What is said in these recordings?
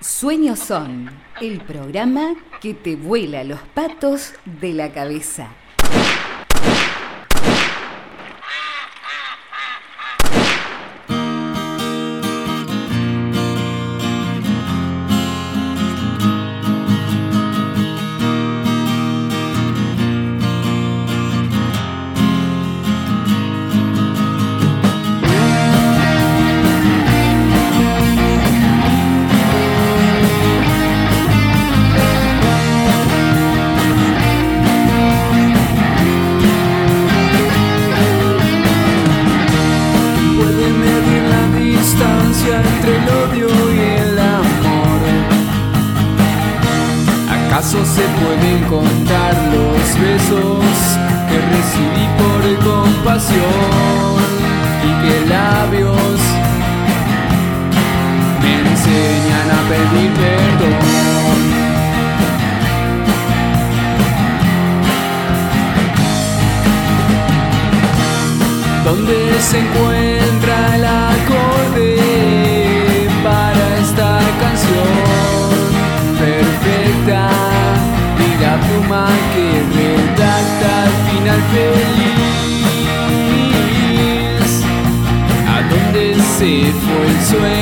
Sueños son el programa que te vuela los patos de la cabeza. between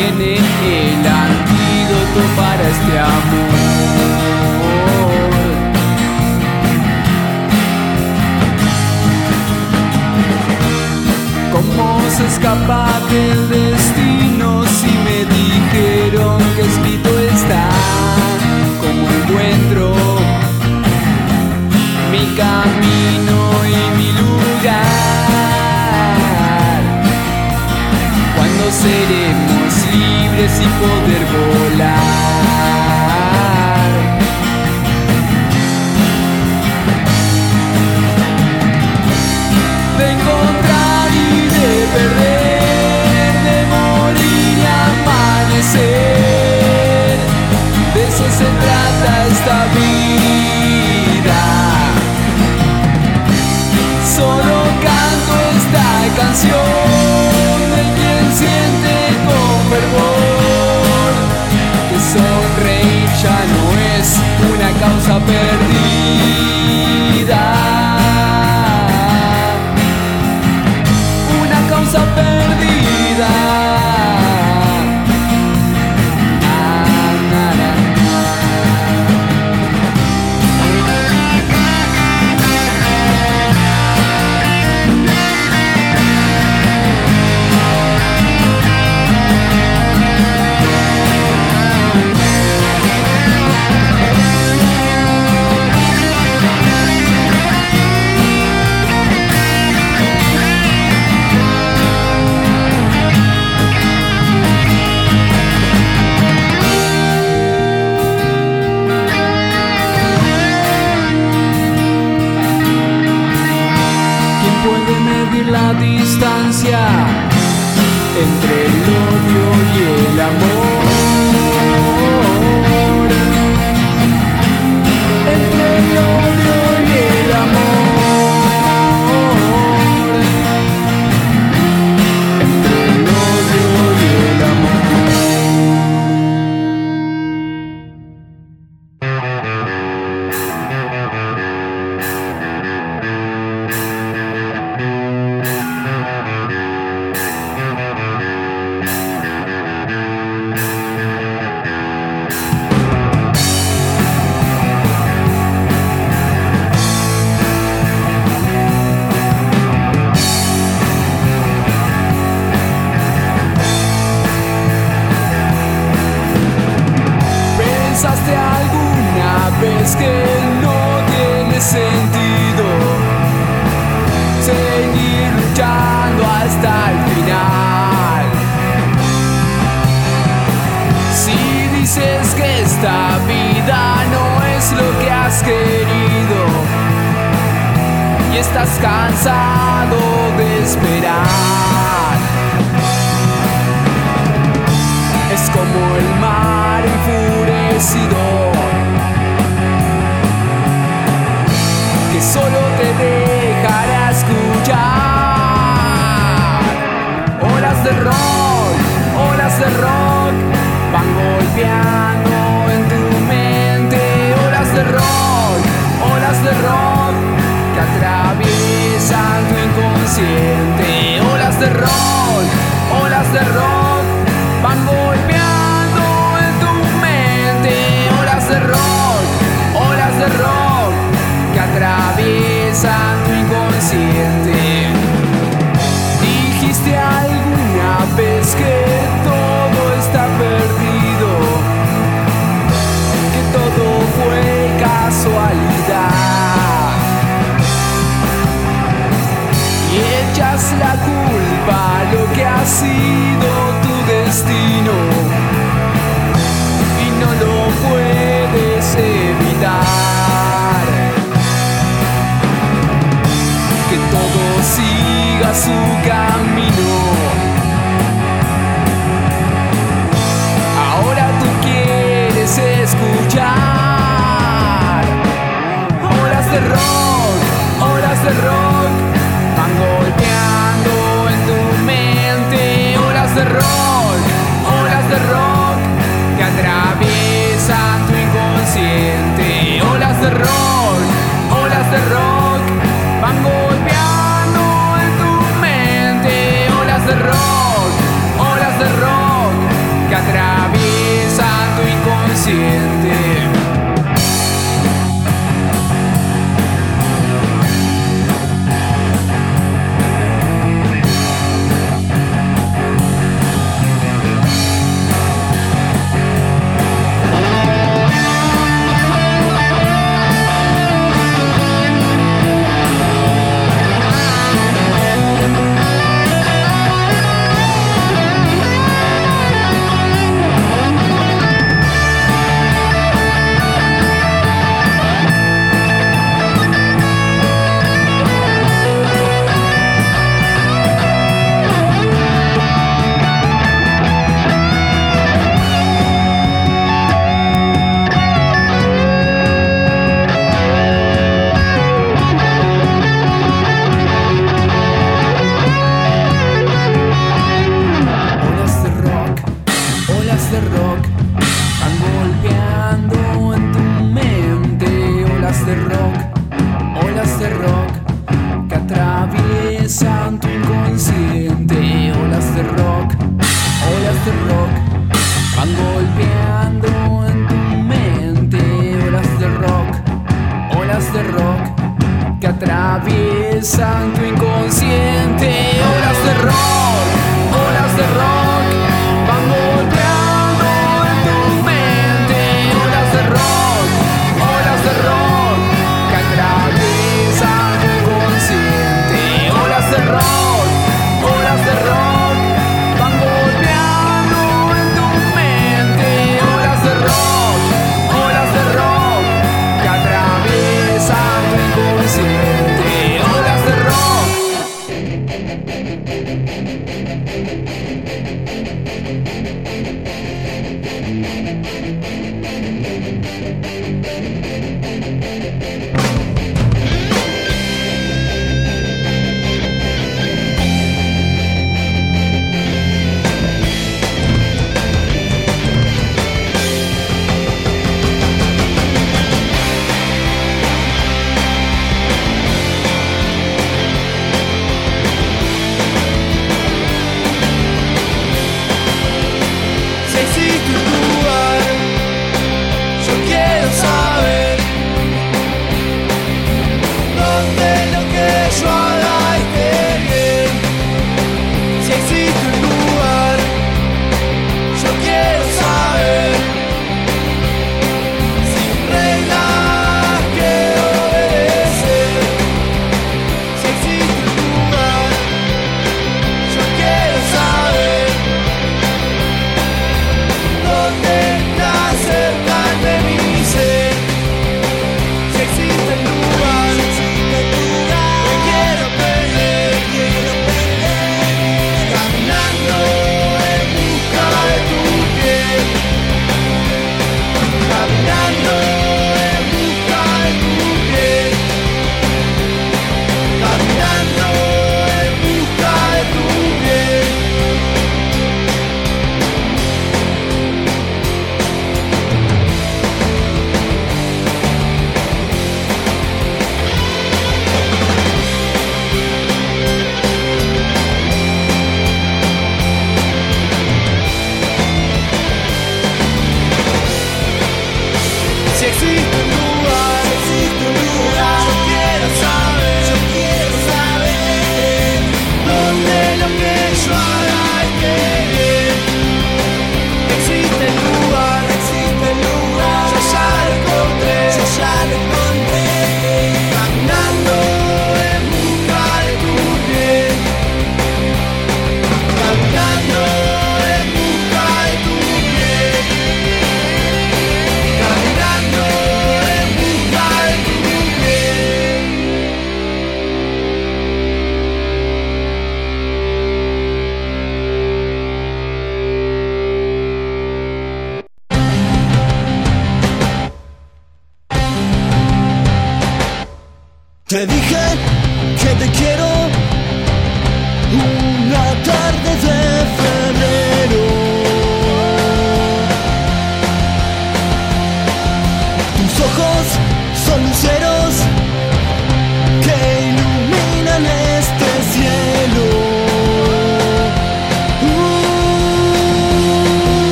tiene el antídoto para este amor. ¿Cómo se escapa del Δεν μπορώ να. el odio y el amor. estás cansado de esperar. Es como el mar enfurecido. su camino. Ahora tú quieres escuchar horas de rock.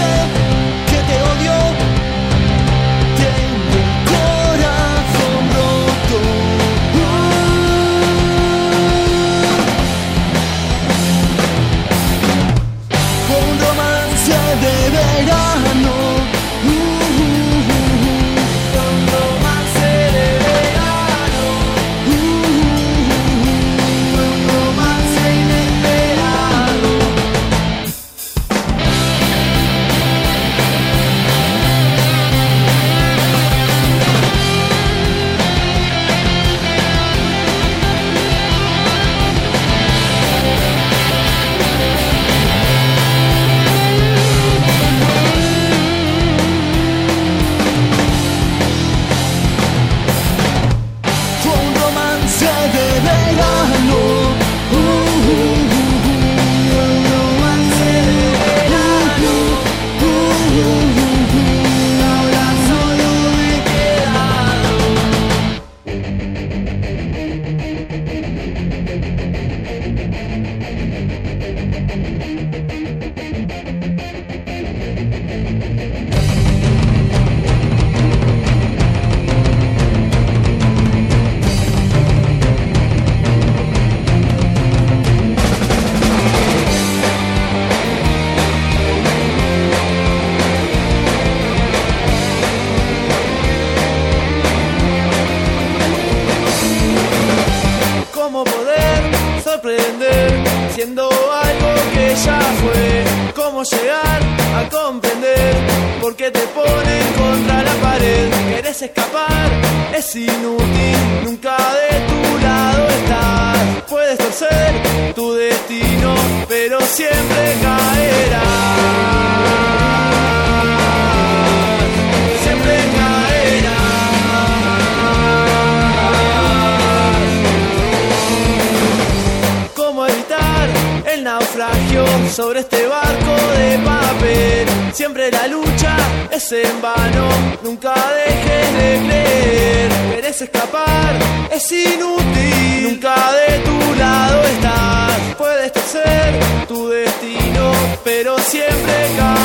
up es inútil, nunca de tu lado estás. Puedes torcer tu destino, pero siempre caerás. Siempre caerás. ¿Cómo evitar el naufragio sobre este barco de papel? Siempre la lucha es en vano, nunca de escapar, es inútil, nunca de tu lado estás. Puedes torcer tu destino, pero siempre caes.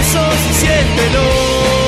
pasos y siéntelo.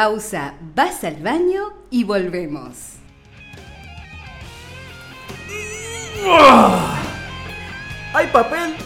Pausa, vas al baño y volvemos. ¿Hay papel?